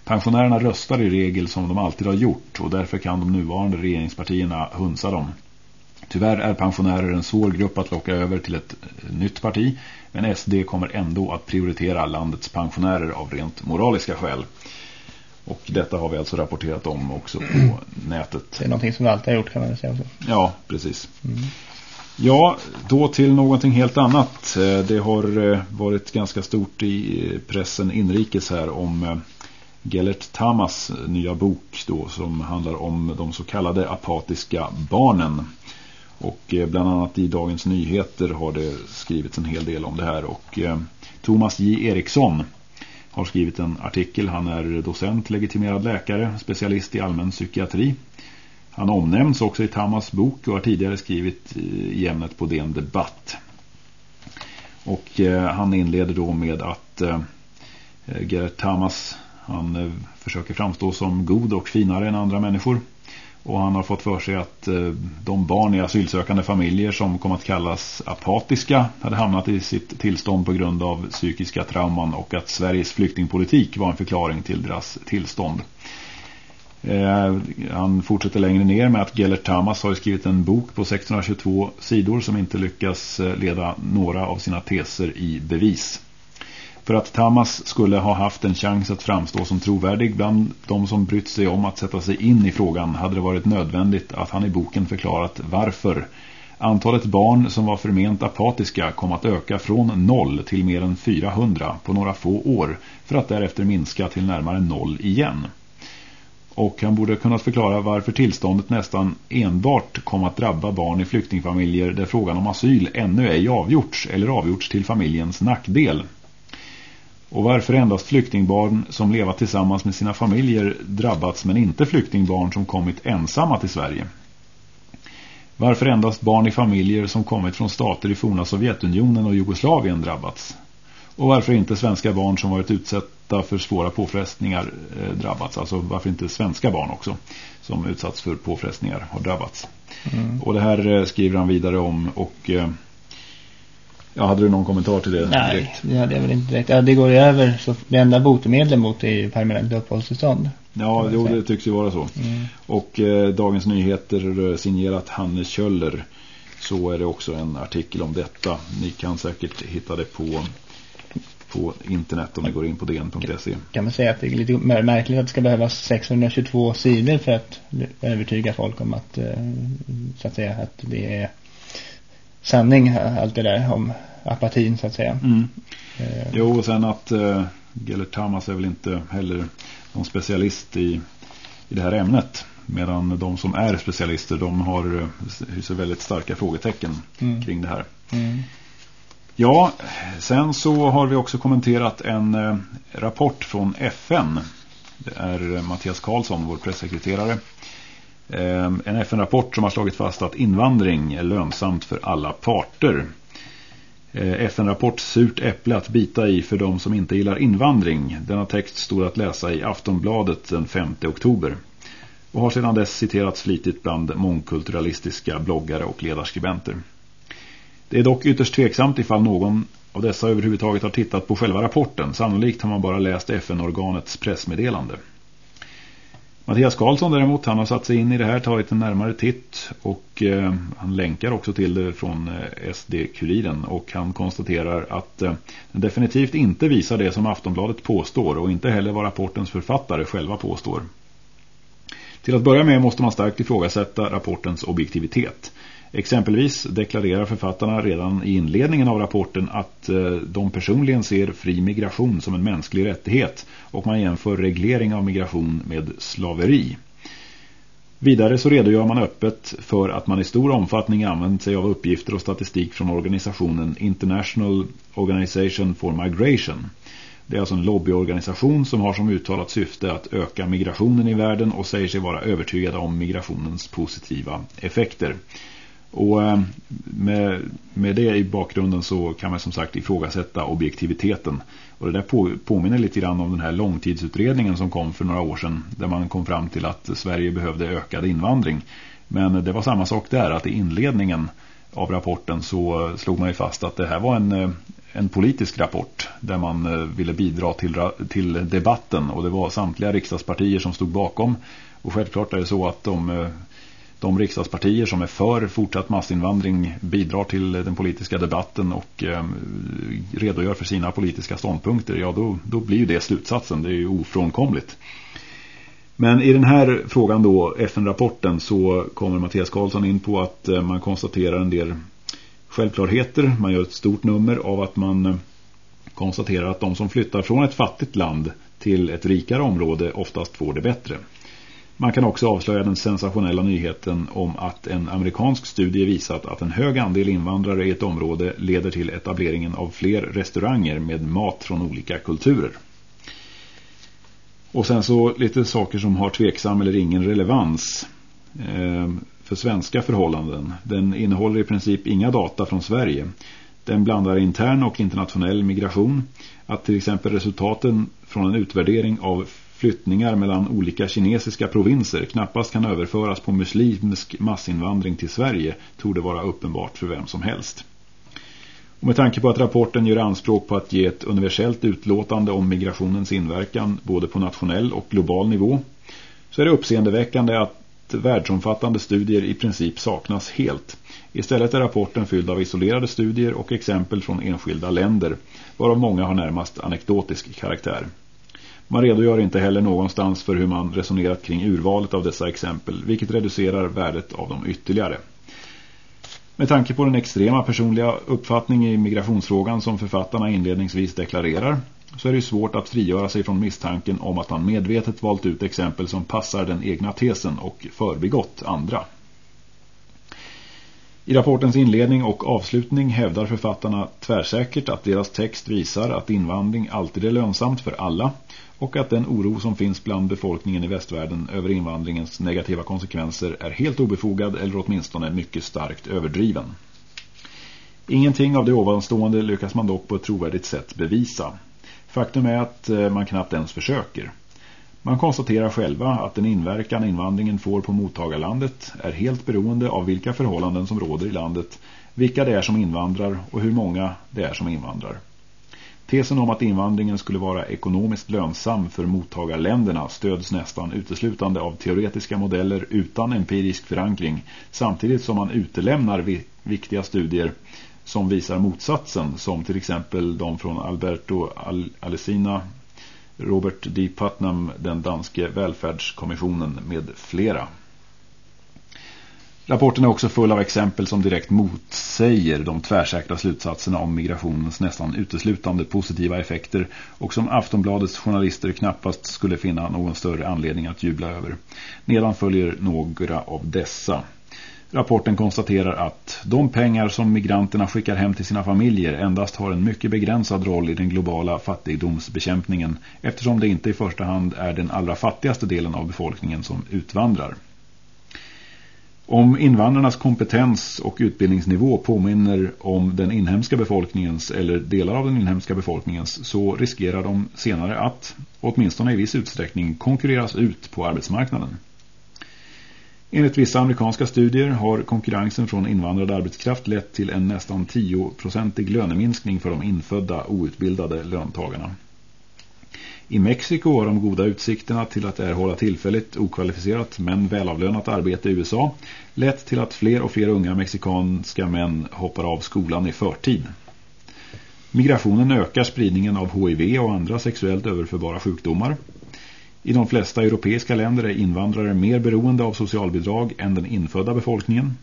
Pensionärerna röstar i regel som de alltid har gjort och därför kan de nuvarande regeringspartierna hunsa dem. Tyvärr är pensionärer en svår grupp att locka över till ett nytt parti men SD kommer ändå att prioritera landets pensionärer av rent moraliska skäl. Och detta har vi alltså rapporterat om också på nätet. Det är någonting som vi alltid har gjort kan man säga. Ja, precis. Mm. Ja, då till någonting helt annat. Eh, det har eh, varit ganska stort i eh, pressen inrikes här om Gellert Tamas nya bok då, som handlar om de så kallade apatiska barnen. Och bland annat i Dagens Nyheter har det skrivits en hel del om det här. Och Thomas J. Eriksson har skrivit en artikel. Han är docent, legitimerad läkare, specialist i allmän psykiatri. Han omnämns också i Tamas bok och har tidigare skrivit eh, i ämnet på DN Debatt. Och eh, han inleder då med att eh, Gerhard Gerrit Tamas han försöker framstå som god och finare än andra människor. Och han har fått för sig att de barn i asylsökande familjer som kom att kallas apatiska hade hamnat i sitt tillstånd på grund av psykiska trauman och att Sveriges flyktingpolitik var en förklaring till deras tillstånd. Eh, han fortsätter längre ner med att Gellert Tamas har skrivit en bok på 622 sidor som inte lyckas eh, leda några av sina teser i bevis. För att Tamas skulle ha haft en chans att framstå som trovärdig bland de som brytt sig om att sätta sig in i frågan hade det varit nödvändigt att han i boken förklarat varför antalet barn som var förment apatiska kom att öka från noll till mer än 400 på några få år för att därefter minska till närmare noll igen. Och han borde kunnat förklara varför tillståndet nästan enbart kom att drabba barn i flyktingfamiljer där frågan om asyl ännu ej avgjorts eller avgjorts till familjens nackdel. Och varför endast flyktingbarn som levat tillsammans med sina familjer drabbats men inte flyktingbarn som kommit ensamma till Sverige? Varför endast barn i familjer som kommit från stater i forna Sovjetunionen och Jugoslavien drabbats? Och varför inte svenska barn som varit utsatta för svåra påfrestningar eh, drabbats? Alltså varför inte svenska barn också som utsatts för påfrestningar har drabbats? Mm. Och det här eh, skriver han vidare om och... Eh, Ja, hade du någon kommentar till det? Nej, direkt? det hade jag väl inte direkt. Ja, det går ju över. Så det enda botemedlen mot är ju permanent uppehållstillstånd. Ja, jo, det tycks ju vara så. Mm. Och eh, Dagens Nyheter signerat Hannes Köller så är det också en artikel om detta. Ni kan säkert hitta det på på internet om ni går in på dn.se. Kan man säga att det är lite märkligt att det ska behövas 622 sidor för att övertyga folk om att eh, så att säga att det är sanning allt det där om apatin så att säga. Mm. Eh. Jo och sen att eh, Gellert Tamas är väl inte heller någon specialist i, i det här ämnet. Medan de som är specialister de har eh, hyser väldigt starka frågetecken mm. kring det här. Mm. Ja, sen så har vi också kommenterat en eh, rapport från FN. Det är eh, Mattias Karlsson, vår pressekreterare eh, en FN-rapport som har slagit fast att invandring är lönsamt för alla parter. FN-rapport Surt äpple att bita i för de som inte gillar invandring. Denna text stod att läsa i Aftonbladet den 5 oktober. Och har sedan dess citerats flitigt bland mångkulturalistiska bloggare och ledarskribenter. Det är dock ytterst tveksamt ifall någon av dessa överhuvudtaget har tittat på själva rapporten. Sannolikt har man bara läst FN-organets pressmeddelande. Mattias Karlsson däremot, han har satt sig in i det här, tagit en närmare titt och eh, han länkar också till det från eh, SD-kuriren och han konstaterar att eh, den definitivt inte visar det som Aftonbladet påstår och inte heller vad rapportens författare själva påstår. Till att börja med måste man starkt ifrågasätta rapportens objektivitet. Exempelvis deklarerar författarna redan i inledningen av rapporten att eh, de personligen ser fri migration som en mänsklig rättighet och man jämför reglering av migration med slaveri. Vidare så redogör man öppet för att man i stor omfattning använt sig av uppgifter och statistik från organisationen International Organization for Migration. Det är alltså en lobbyorganisation som har som uttalat syfte att öka migrationen i världen och säger sig vara övertygade om migrationens positiva effekter. Och eh, med, med det i bakgrunden så kan man som sagt ifrågasätta objektiviteten. Och det där på, påminner lite grann om den här långtidsutredningen som kom för några år sedan. Där man kom fram till att Sverige behövde ökad invandring. Men det var samma sak där att i inledningen av rapporten så slog man ju fast att det här var en, eh, en politisk rapport där man eh, ville bidra till, till debatten och det var samtliga riksdagspartier som stod bakom och självklart är det så att de de riksdagspartier som är för fortsatt massinvandring bidrar till den politiska debatten och eh, redogör för sina politiska ståndpunkter, ja då, då blir ju det slutsatsen. Det är ju ofrånkomligt. Men i den här frågan då, FN-rapporten, så kommer Mattias Karlsson in på att eh, man konstaterar en del självklarheter. Man gör ett stort nummer av att man eh, konstaterar att de som flyttar från ett fattigt land till ett rikare område oftast får det bättre. Man kan också avslöja den sensationella nyheten om att en amerikansk studie visat att en hög andel invandrare i ett område leder till etableringen av fler restauranger med mat från olika kulturer. Och sen så lite saker som har tveksam eller ingen relevans ehm, för svenska förhållanden. Den innehåller i princip inga data från Sverige. Den blandar intern och internationell migration. Att till exempel resultaten från en utvärdering av flyttningar mellan olika kinesiska provinser knappast kan överföras på muslimsk massinvandring till Sverige tog det vara uppenbart för vem som helst. Och med tanke på att rapporten gör anspråk på att ge ett universellt utlåtande om migrationens inverkan både på nationell och global nivå så är det uppseendeväckande att världsomfattande studier i princip saknas helt. Istället är rapporten fylld av isolerade studier och exempel från enskilda länder, varav många har närmast anekdotisk karaktär. Man redogör inte heller någonstans för hur man resonerat kring urvalet av dessa exempel, vilket reducerar värdet av dem ytterligare. Med tanke på den extrema personliga uppfattning i migrationsfrågan som författarna inledningsvis deklarerar så är det svårt att frigöra sig från misstanken om att man medvetet valt ut exempel som passar den egna tesen och förbigått andra. I rapportens inledning och avslutning hävdar författarna tvärsäkert att deras text visar att invandring alltid är lönsamt för alla och att den oro som finns bland befolkningen i västvärlden över invandringens negativa konsekvenser är helt obefogad eller åtminstone mycket starkt överdriven. Ingenting av det ovanstående lyckas man dock på ett trovärdigt sätt bevisa. Faktum är att eh, man knappt ens försöker. Man konstaterar själva att den inverkan invandringen får på mottagarlandet är helt beroende av vilka förhållanden som råder i landet, vilka det är som invandrar och hur många det är som invandrar. Tesen om att invandringen skulle vara ekonomiskt lönsam för mottagarländerna stöds nästan uteslutande av teoretiska modeller utan empirisk förankring samtidigt som man utelämnar viktiga studier som visar motsatsen som till exempel de från Alberto Alessina, Robert D. Putnam, den danske välfärdskommissionen med flera. Rapporten är också full av exempel som direkt motsäger de tvärsäkra slutsatserna om migrationens nästan uteslutande positiva effekter och som Aftonbladets journalister knappast skulle finna någon större anledning att jubla över. Nedan följer några av dessa. Rapporten konstaterar att de pengar som migranterna skickar hem till sina familjer endast har en mycket begränsad roll i den globala fattigdomsbekämpningen eftersom det inte i första hand är den allra fattigaste delen av befolkningen som utvandrar. Om invandrarnas kompetens och utbildningsnivå påminner om den inhemska befolkningens eller delar av den inhemska befolkningens så riskerar de senare att, åtminstone i viss utsträckning, konkurreras ut på arbetsmarknaden. Enligt vissa amerikanska studier har konkurrensen från invandrad arbetskraft lett till en nästan 10-procentig löneminskning för de infödda outbildade löntagarna. I Mexiko har de goda utsikterna till att erhålla tillfälligt okvalificerat men välavlönat arbete i USA lett till att fler och fler unga mexikanska män hoppar av skolan i förtid. Migrationen ökar spridningen av HIV och andra sexuellt överförbara sjukdomar. I de flesta europeiska länder är invandrare mer beroende av socialbidrag än den infödda befolkningen.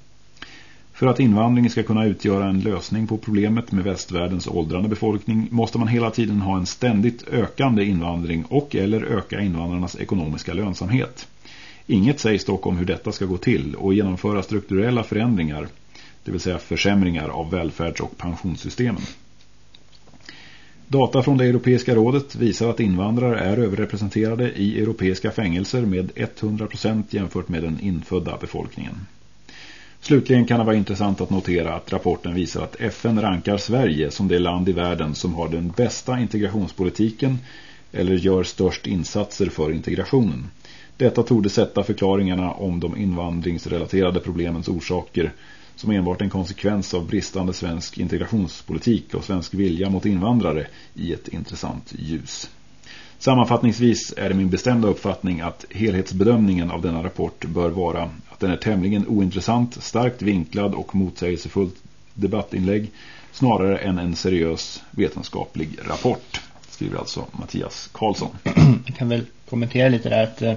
För att invandringen ska kunna utgöra en lösning på problemet med västvärldens åldrande befolkning måste man hela tiden ha en ständigt ökande invandring och eller öka invandrarnas ekonomiska lönsamhet. Inget sägs dock om hur detta ska gå till och genomföra strukturella förändringar, det vill säga försämringar av välfärds- och pensionssystemen. Data från det Europeiska rådet visar att invandrare är överrepresenterade i europeiska fängelser med 100% jämfört med den infödda befolkningen. Slutligen kan det vara intressant att notera att rapporten visar att FN rankar Sverige som det land i världen som har den bästa integrationspolitiken eller gör störst insatser för integrationen. Detta torde sätta förklaringarna om de invandringsrelaterade problemens orsaker som enbart en konsekvens av bristande svensk integrationspolitik och svensk vilja mot invandrare i ett intressant ljus. Sammanfattningsvis är det min bestämda uppfattning att helhetsbedömningen av denna rapport bör vara att den är tämligen ointressant, starkt vinklad och motsägelsefullt debattinlägg snarare än en seriös vetenskaplig rapport, skriver alltså Mattias Karlsson. [clears throat] Jag kan väl kommentera lite där att eh,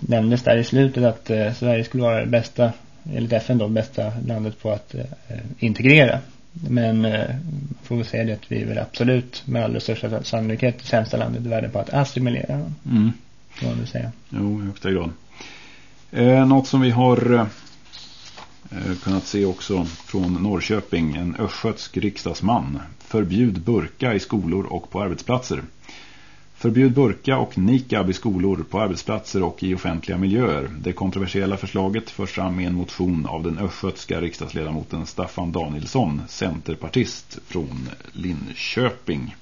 nämndes där i slutet att eh, Sverige skulle vara det bästa enligt FN då bästa landet på att eh, eh integrera. Men eh, får vi säga det att vi är väl absolut med allra största sannolikhet sämsta landet i världen på att assimilera. Mm. Kan man väl säga. Jo, i högsta grad. Eh, något som vi har eh, kunnat se också från Norrköping, en östgötsk riksdagsman. Förbjud burka i skolor och på arbetsplatser. Förbjud burka och niqab i skolor, på arbetsplatser och i offentliga miljöer. Det kontroversiella förslaget förs fram i en motion av den östgötska riksdagsledamoten Staffan Danielsson, centerpartist från Linköping.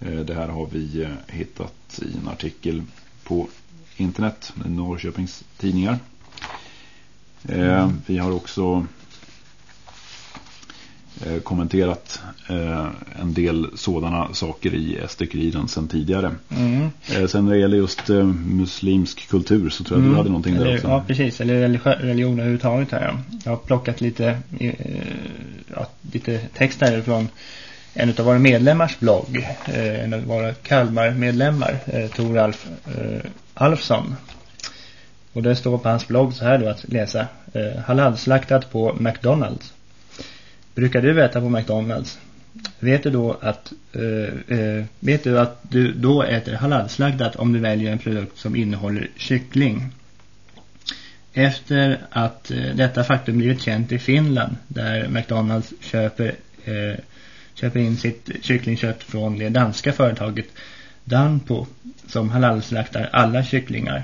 Eh, det här har vi eh, hittat i en artikel på internet, Norrköpings tidningar. Eh, vi har också kommenterat eh, en del sådana saker i SD-kuriren sedan tidigare. Mm. Eh, sen när det gäller just muslimsk kultur så tror jag mm. du hade någonting eller, där också. Ja, precis. Eller religion överhuvudtaget här. Jag har plockat lite, ja, lite text härifrån en av våra medlemmars blogg. En av våra Kalmar-medlemmar, Tor Alf, Alfsson. Och det står på hans blogg så här då att läsa. Halalslaktat på McDonalds. Brukar du äta på McDonalds? Vet du då att uh, uh, vet du att du då äter halalslaktat om du väljer en produkt som innehåller kyckling? Efter att uh, detta faktum blivit känt i Finland där McDonalds köper köper in sitt kycklingkött från det danska företaget Danpo som halalslaktar alla kycklingar.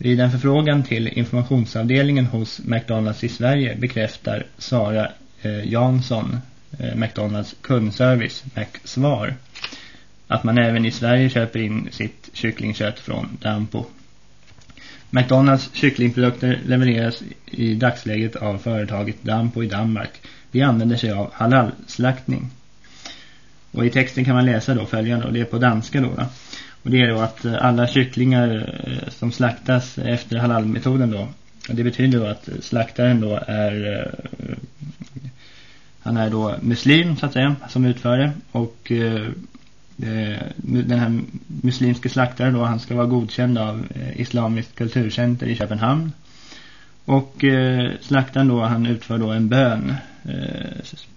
Vid en förfrågan till informationsavdelningen hos McDonalds i Sverige bekräftar Sara eh, Jansson, eh, McDonalds kundservice, McSvar, att man även i Sverige köper in sitt kycklingkött från Dampo. McDonalds kycklingprodukter levereras i dagsläget av företaget Dampo i Danmark. Vi använder sig av halal-slaktning. Och i texten kan man läsa då följande, och det är på danska då. Va? Och det är då att eh, alla kycklingar eh, som slaktas efter halalmetoden då. Och det betyder då att slaktaren då är eh, han är då muslim så att säga som utför det. Och den här muslimska slaktaren då han ska vara godkänd av Islamiskt kulturcenter i Köpenhamn. Och slaktaren då han utför då en bön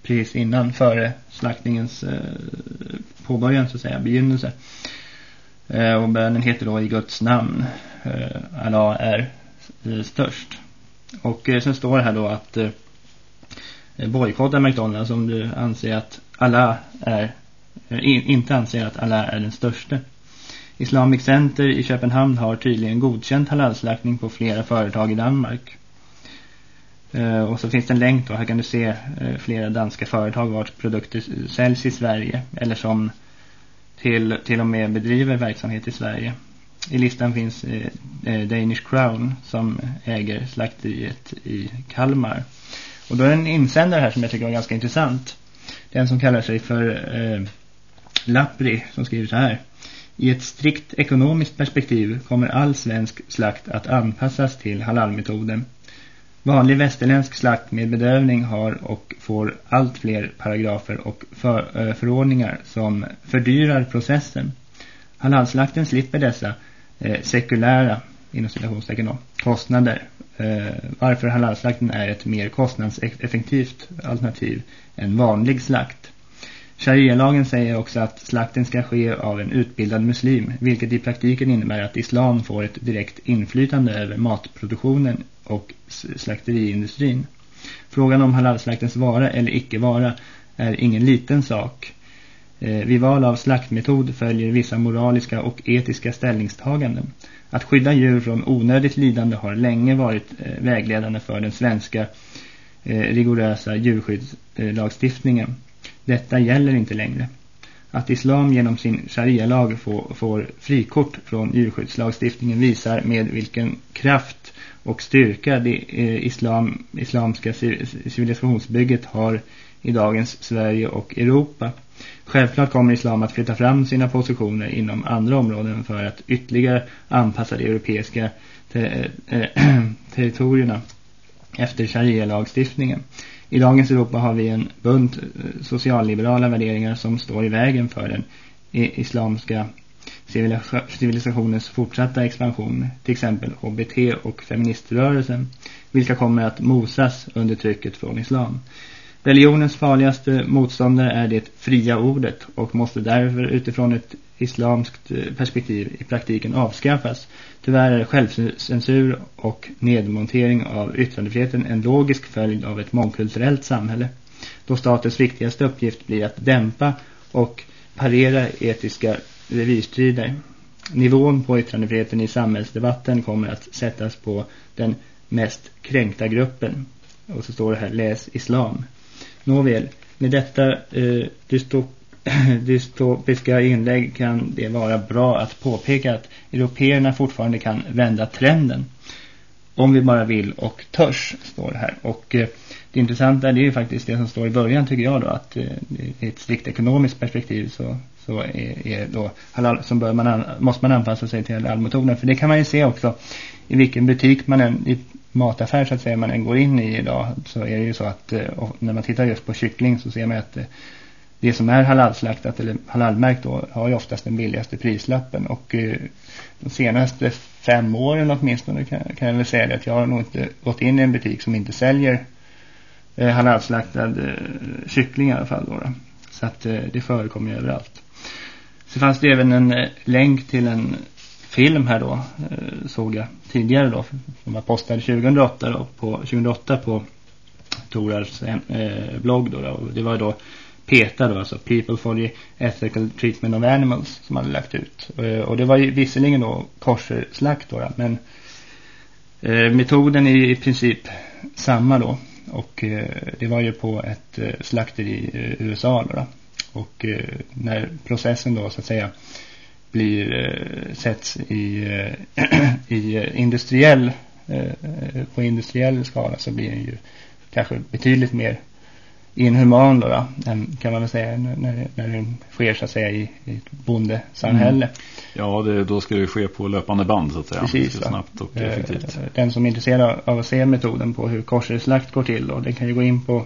precis innan före slaktningens påbörjan så att säga, begynnelse. Eh, och bönen heter då i Guds namn. Eh, Allah är eh, störst. Och eh, sen står det här då att eh, bojkotta McDonalds om du anser att Allah är eh, inte anser att Allah är den största. Islamic Center i Köpenhamn har tydligen godkänt halalslaktning på flera företag i Danmark. och så finns det en länk då, här kan du se flera danska företag vart produkter säljs i Sverige eller som till, till och med bedriver verksamhet i Sverige. I listan finns eh, eh, Danish Crown som äger slakteriet i Kalmar. Och då är en insändare här som jag tycker var ganska intressant. Den som kallar sig för eh, Lappri som skriver så här. I ett strikt ekonomiskt perspektiv kommer all svensk slakt att anpassas till halalmetoden. Vanlig västerländsk slakt med bedövning har och får allt fler paragrafer och för, eh, förordningar som fördyrar processen. Halalslakten slipper dessa eh, sekulära inom då, kostnader. Eh, varför halalslakten är ett mer kostnadseffektivt alternativ än vanlig slakt. Sharia-lagen säger också att slakten ska ske av en utbildad muslim, vilket i praktiken innebär att islam får ett direkt inflytande över matproduktionen och slakteriindustrin. Frågan om halalslaktens vara eller icke vara är ingen liten sak. Eh, vid val av slaktmetod följer vissa moraliska och etiska ställningstaganden. Att skydda djur från onödigt lidande har länge varit eh, vägledande för den svenska eh, rigorösa djurskyddslagstiftningen. Detta gäller inte längre. Att islam genom sin sharia-lag får, får frikort från djurskyddslagstiftningen visar med vilken kraft och styrka det eh, islam, islamska civilisationsbygget har i dagens Sverige och Europa. Självklart kommer islam att flytta fram sina positioner inom andra områden för att ytterligare anpassa de europeiska ter äh, eh, [clears throat] territorierna efter sharia-lagstiftningen. I dagens Europa har vi en bunt eh, socialliberala värderingar som står i vägen för den islamska civilisationens fortsatta expansion, till exempel HBT och feministrörelsen, vilka kommer att mosas under trycket från islam. Religionens farligaste motståndare är det fria ordet och måste därför utifrån ett islamskt eh, perspektiv i praktiken avskaffas. Tyvärr är självcensur och nedmontering av yttrandefriheten en logisk följd av ett mångkulturellt samhälle. Då statens viktigaste uppgift blir att dämpa och parera etiska revirstrider. Nivån på yttrandefriheten i samhällsdebatten kommer att sättas på den mest kränkta gruppen. Och så står det här, läs islam. Nåväl, med detta eh, dystop [clears throat] dystopiska inlägg kan det vara bra att påpeka att europeerna fortfarande kan vända trenden. Om vi bara vill och törs, står det här. Och eh, det intressanta är ju faktiskt det som står i början tycker jag då. Att eh, i ett strikt ekonomiskt perspektiv så, så är, är då halal, så bör man måste man anpassa sig till halalmetoden. För det kan man ju se också i vilken butik man än, i mataffär så att säga man än går in i idag. Så är det ju så att eh, när man tittar just på kyckling så ser man att eh, det som är halalslaktat eller halalmärkt då har ju oftast den billigaste prislappen och eh, de senaste fem åren åtminstone kan, kan jag väl säga det att jag har nog inte gått in i en butik som inte säljer halalslaktad kyckling i alla fall då, då. Så att det förekommer ju överallt. Så fanns det även en eh, länk till en film här då eh, såg jag tidigare då som var postad 2008 då, på 2008 på Torars eh, blogg då, då och det var då PETA då, alltså People for the Ethical Treatment of Animals som hade lagt ut. Och det var ju visserligen då korserslakt då, men metoden är i princip samma då. Och det var ju på ett slakteri i USA då, då. Och eh, när processen då så att säga blir eh, sätts i, [clears throat] i industriell på industriell skala så blir den ju kanske betydligt mer inhuman då, då kan man väl säga när, när det sker så att säga i, i ett bondesamhälle. Mm. Ja, det, då ska det ske på löpande band så att säga. Precis. Snabbt och effektivt. Eh, den som är intresserad av att se metoden på hur korserslakt går till då, den kan ju gå in på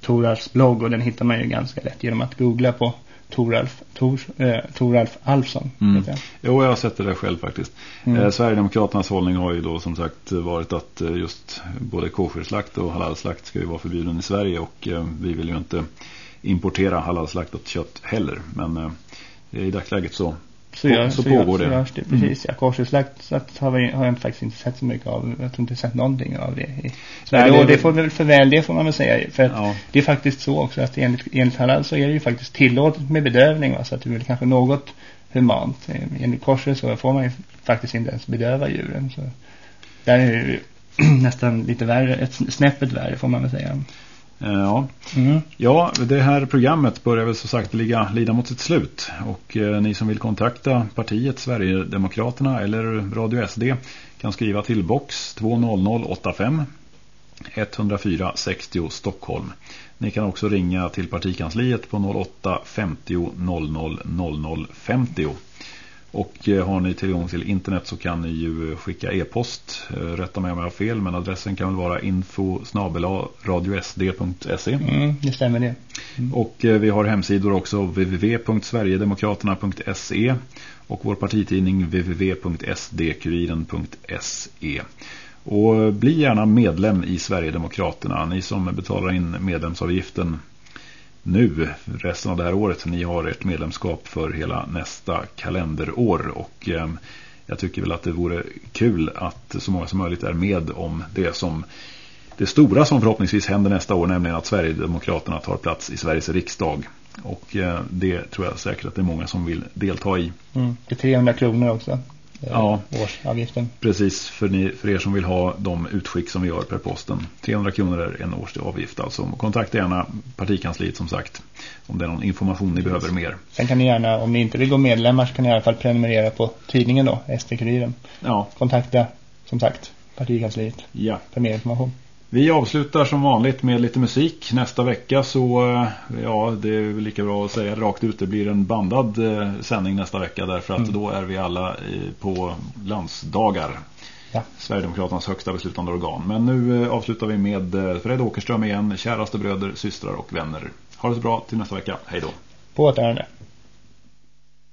Torals blogg och den hittar man ju ganska lätt genom att googla på Toralf, Tor, eh, Toralf Alfsson. Mm. Jo, jag har sett det där själv faktiskt. Mm. Eh, Sverigedemokraternas hållning har ju då som sagt varit att eh, just både koscherslakt och halalslakt ska ju vara förbjuden i Sverige och eh, vi vill ju inte importera halalslaktat kött heller. Men eh, i dagsläget så så, gör, så, så pågår gör, det. Så görs det. Precis, mm. ja. Korseslakt har, vi, har jag faktiskt inte sett så mycket av. Jag tror inte sett någonting av det i. Nej, det, det får väl för väl det får man väl säga. För ja. det är faktiskt så också att enligt, enligt halal så är det ju faktiskt tillåtet med bedövning. Va? Så att det är kanske något humant. Enligt korset så får man ju faktiskt inte ens bedöva djuren. Så där är det ju [clears throat] nästan lite värre, ett snäppet värre får man väl säga. Eh, ja. Mm. ja, det här programmet börjar väl så sagt ligga, lida mot sitt slut. Och eh, ni som vill kontakta partiet Sverigedemokraterna eller Radio SD kan skriva till box 20085 104 60 Stockholm. Ni kan också ringa till partikansliet på 08 50 00 00 50. Och eh, har ni tillgång till internet så kan ni ju skicka e-post. Eh, rätta mig om jag har fel men adressen kan väl vara info radiosd.se. Mm, det stämmer det. Mm. Och eh, vi har hemsidor också www.sverigedemokraterna.se och vår partitidning www.sdkuriren.se. Och bli gärna medlem i Sverigedemokraterna. Ni som betalar in medlemsavgiften nu resten av det här året. Ni har ert medlemskap för hela nästa kalenderår och ehm, jag tycker väl att det vore kul att så många som möjligt är med om det som det stora som förhoppningsvis händer nästa år nämligen att Sverigedemokraterna tar plats i Sveriges riksdag. Och eh, det tror jag säkert att det är många som vill delta i. Mm, det är 300 kronor också. Eh, ja, årsavgiften. Precis, för, ni, för er som vill ha de utskick som vi gör per posten. 300 kronor är en årsavgift alltså. Kontakta gärna partikansliet som sagt om det är någon information ni behöver mer. Sen kan ni gärna, om ni inte vill gå medlemmar så kan ni i alla fall prenumerera på tidningen då, SD-kuriren. Ja. Kontakta som sagt partikansliet ja. för mer information. Vi avslutar som vanligt med lite musik. Nästa vecka så, eh, ja det är lika bra att säga rakt ut. Det blir en bandad eh, sändning nästa vecka därför att mm. då är vi alla på landsdagar. Ja. Sverigedemokraternas högsta beslutande organ. Men nu eh, avslutar vi med Fred Åkerström igen. Käraste bröder, systrar och vänner. Ha det så bra till nästa vecka. Hej då. På återhörande.